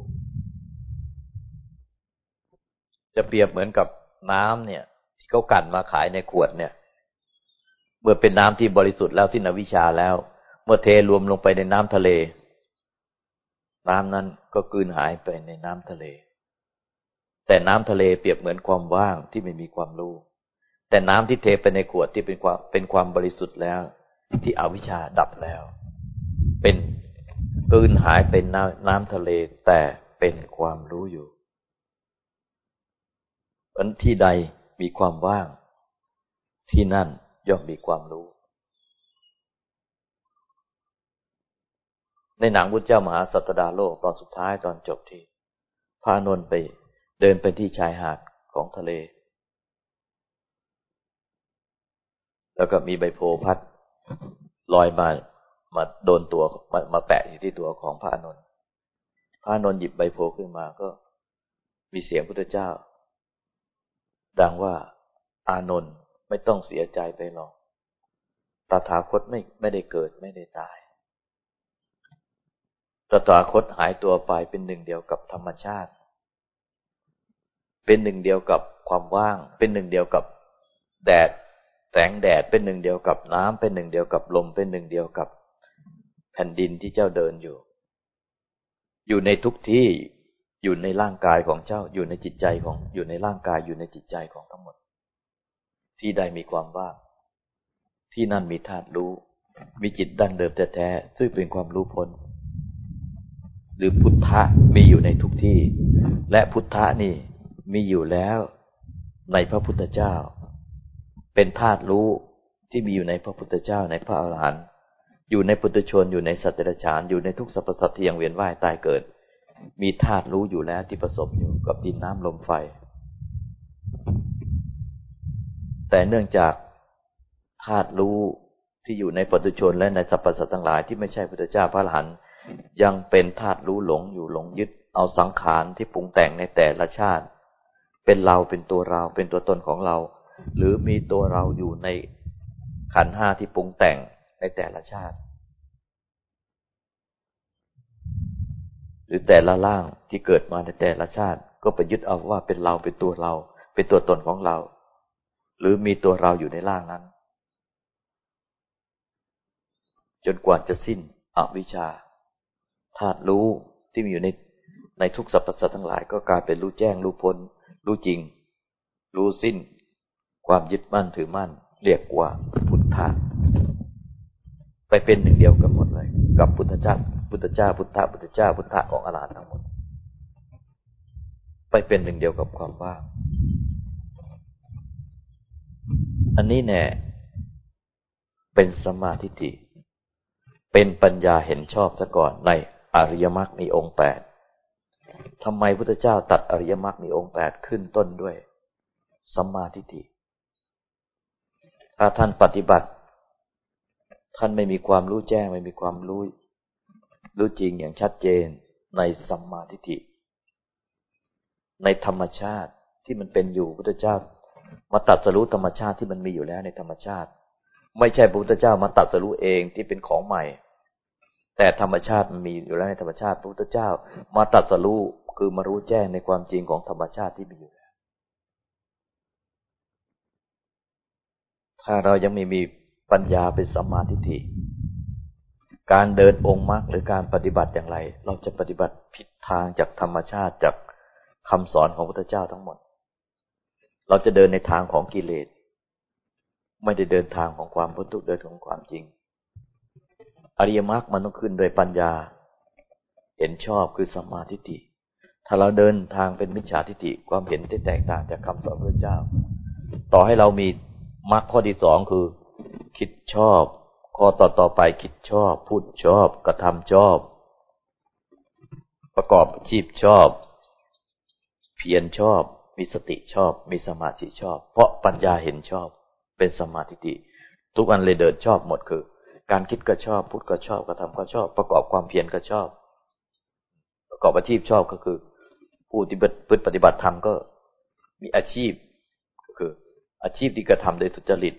จะเปรียบเหมือนกับน้ำเนี่ย ที่เขากั่นมาขายในขวดเนี่ย เมื่อเป็นน้ำที่บริสุทธิ์แล้วที่นวิชาแล้ว เมื่อเทรวมลงไปในน้ำทะเล น้ำนั้นก็กืนหายไปในน้ำทะเล แต่น้ำทะเลเปรียบเหมือนความว่างที่ไม่มีความรู้ แต่น้ำที่เทไปในขวดที่เป็นความเป็นความบริสุทธิ์แล้ว ที่อวิชชาดับแล้ว เป็นกืนหายเป็นน้ำน้ำทะเลแต่เป็นความรู้อยู่อันที่ใดมีความว่าง ที่นั่นย่อมมีความรู้ ในหนังพุทธเจ้ามหาสัตดาโลกตอนสุดท้ายตอนจบที่พานนไปเดินไปที่ชายหาดของทะเล แล้วก็มีใบโพพัดลอยมามาโดนตัวมามาแปะอยู่ที่ตัวของพระอนุนพระอนุนหยิบใบโพขึ้นมาก็มีเสียงพุทธเจ้า ดังว่าอานนท์ไม่ต้องเสียใจไปหรอกตถาคตไม่ไม่ได้เกิดไม่ได้ตายตถาคตหายตัวไปเป็นหนึ่งเดียวกับธรรมชาติ เป็นหนึ่งเดียวกับความว่าง เป็นหนึ่งเดียวกับแดด แสงแดดเป็นหนึ่งเดียวกับน้ำเป็นหนึ่งเดียวกับลมเป็นหนึ่งเดียวกับ แผ่นดินที่เจ้าเดินอยู่ อยู่ในทุกที่อยู่ในร่างกายของเจ้าอยู่ในจิตใจของอยู่ในร่างกายอยู่ในจิตใจของทั้งหมด ที่ใดมีความว่างที่นั่นมีธาตุรู้ มีจิตดั้งเดิมแท้ๆซึ่งเป็นความรู้พ้นหรือพุทธะมีอยู่ในทุกที่ และพุทธะนี่มีอยู่แล้วในพระพุทธเจ้า เป็นธาตุรู้ที่มีอยู่ในพระพุทธเจ้าในพระอรหันต์อยู่ในปุถุชนอยู่ในสัตว์เดรัจฉานอยู่ในทุกสรรพสัตว์ที่ยังเวียนว่ายตายเกิด มีธาตุรู้อยู่แล้วที่ผสมอยู่กับดินน้ำลมไฟ แต่เนื่องจากธาตุรู้ที่อยู่ในปุถุชนและในสรรพสัตว์ทั้งหลายที่ไม่ใช่พุทธเจ้าพระอรหันต์ยังเป็นธาตุรู้หลงอยู่หลงยึดเอาสังขารที่ปรุงแต่งในแต่ละชาติ เป็นเราเป็นตัวเราเป็นตัวตนของเรา หรือมีตัวเราอยู่ในขันห้าที่ปรุงแต่งในแต่ละชาติ หรือแต่ละร่างที่เกิดมาในแต่ละชาติ ก็ไปยึดเอาว่าเป็นเราเป็นตัวเรา เป็นตัวตนของเรา หรือมีตัวเราอยู่ในร่างนั้น จนกว่าจะสิ้นอวิชชาธาตุรู้ที่มีอยู่ในในทุกสรรพสัตว์ทั้งหลาย ก็กลายเป็นรู้แจ้งรู้พ้นรู้จริง รู้สิ้น ความยึดมั่นถือมั่น เรียกว่าพุทธะไปเป็นหนึ่งเดียวกันหมดเลย กับพุทธเจ้า พุทธเจ้า พุทธะพุทธเจ้าพุทธะของอรหันต์ทั้งหมด ไปเป็นหนึ่งเดียวกับความว่างอันนี้แน่เป็นสมาธิิเป็นปัญญาเห็นชอบซะก่อนในอริยมรรคมีองค์แปดทำไมพุทธเจ้าตัดอริยมรรคมีองค์แปดขึ้นต้นด้วยสัมมาทิฏฐิ ถ้าท่านปฏิบัติ ท่านไม่มีความรู้แจ้ง ไม่มีความรู้ รู้จริงอย่างชัดเจนในสัมมาทิฏฐิ ในธรรมชาติที่มันเป็นอยู่พุทธเจ้า มาตัดสรู้ธรรมชาติที่มันมีอยู่แล้วในธรรมชาติ ไม่ใช่พระพุทธเจ้ามาตัดสรู้เองที่เป็นของใหม่ แต่ธรรมชาติมันมีอยู่แล้วในธรรมชาติพระพุทธเจ้า มาตัดสรู้คือมารู้แจ้งในความจริงของธรรมชาติที่มีอยู่แล้ว ถ้าเรายังไม่มีปัญญาเป็นสัมมาทิฏฐิ การเดินองค์มรรคหรือการปฏิบัติอย่างไร เราจะปฏิบัติผิดทางจากธรรมชาติจากคำสอนของพระพุทธเจ้าทั้งหมด เราจะเดินในทางของกิเลส ไม่ได้เดินทางของความพ้นทุกข์เดินของความจริง อริยมรรคมันต้องขึ้นโดยปัญญา เห็นชอบคือสัมมาทิฏฐิ ถ้าเราเดินทางเป็นมิจฉาทิฏฐิความเห็นที่แตกต่างจากคำสอนพระเจ้า ต่อให้เรามี มรรคข้อที่สองคือ คิดชอบ ข้อต่อต่อไปคิดชอบ พูดชอบ กระทำชอบ ประกอบอาชีพชอบ เพียรชอบ มีสติชอบ มีสมาธิชอบ เพราะปัญญาเห็นชอบ เป็นสมาธิทุกอันเลยเดินชอบหมดคือ การคิดก็ชอบ พูดก็ชอบกระทำก็ชอบ ประกอบความเพียรก็ชอบ ประกอบอาชีพชอบก็คือ ผู้ที่ปฏิบัติธรรมก็มีอาชีพ อาชีพที่กระทำโดยสุจริต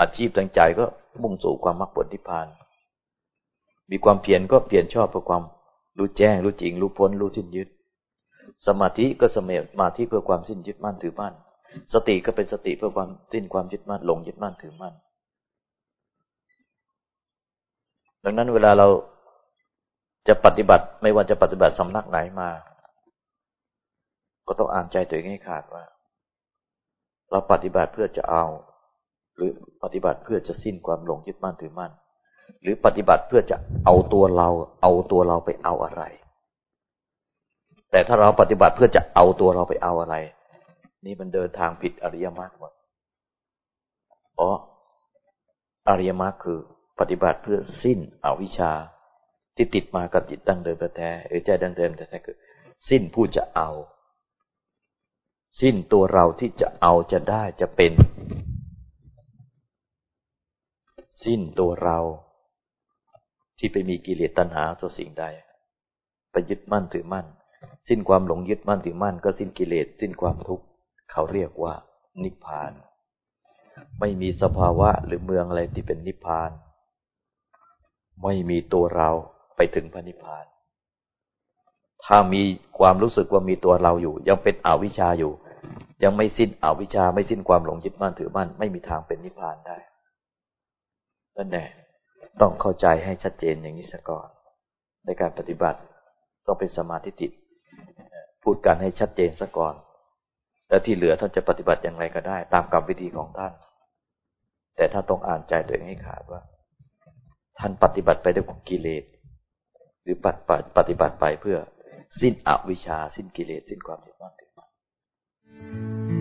อาชีพทางใจก็มุ่งสู่ความมรรคผลนิพพาน มีความเพียรก็เพียรชอบเพื่อความรู้แจ้ง รู้จริง รู้พ้น รู้สิ้นยึด สมาธิก็สมาธิเพื่อความสิ้นยึดมั่นถือมั่น สติก็เป็นสติเพื่อความสิ้นความยึดมั่นหลงยึดมั่นถือมั่น ดังนั้นเวลาเราจะปฏิบัติไม่ว่าจะปฏิบัติสำนักไหนมา ก็ต้องอ่านใจตัวเองให้ขาดว่า เราปฏิบัติเพื่อจะเอา หรือปฏิบัติเพื่อจะสิ้นความหลงยึดมั่นถือมั่น หรือปฏิบัติเพื่อจะเอาตัวเรา เอาตัวเราไปเอาอะไร แต่ถ้าเราปฏิบัติเพื่อจะเอาตัวเราไปเอาอะไร นี่มันเดินทางผิดอริยมรรคหมดเพราะอริยมรรคคือ ปฏิบัติเพื่อสิ้นอวิชชาที่ติดมากับจิตดั้งเดิมแท้หรือใจดั้งเดิมแท้คือ สิ้นผู้จะเอา สิ้นตัวเราที่จะเอาจะได้จะเป็น สิ้นตัวเรา ที่ไปมีกิเลสตัณหาตัวสิ่งใดไปยึดมั่นถือมั่น สิ้นความหลงยึดมั่นถือมั่น ก็สิ้นกิเลสสิ้นความทุกข์เขาเรียกว่า นิพพาน ไม่มีสภาวะหรือเมืองอะไรที่เป็นนิพพาน ไม่มีตัวเราไปถึงพระนิพพาน ถ้ามีความรู้สึกว่ามีตัวเราอยู่ ยังเป็นอวิชชาอยู่ ยังไม่สิ้นอวิชชาไม่สิ้นความหลงยึดมั่นถือมั่นไม่มีทางเป็นนิพพานได้นั่นแหละต้องเข้าใจให้ชัดเจนอย่างนี้ซะก่อน ในการปฏิบัติต้องเป็นสมาธิจิตพูดกันให้ชัดเจนซะก่อน แล้วที่เหลือท่านจะปฏิบัติอย่างไรก็ได้ ตามกรรมวิธีของท่าน แต่ถ้าต้องอ่านใจตัวเองให้ขาดว่า ท่านปฏิบัติไปด้วยกิเลส หรือปฏิบัติไปเพื่อ สิ้นอวิชชา สิ้นกิเลส สิ้นความยึดมั่นถือมั่น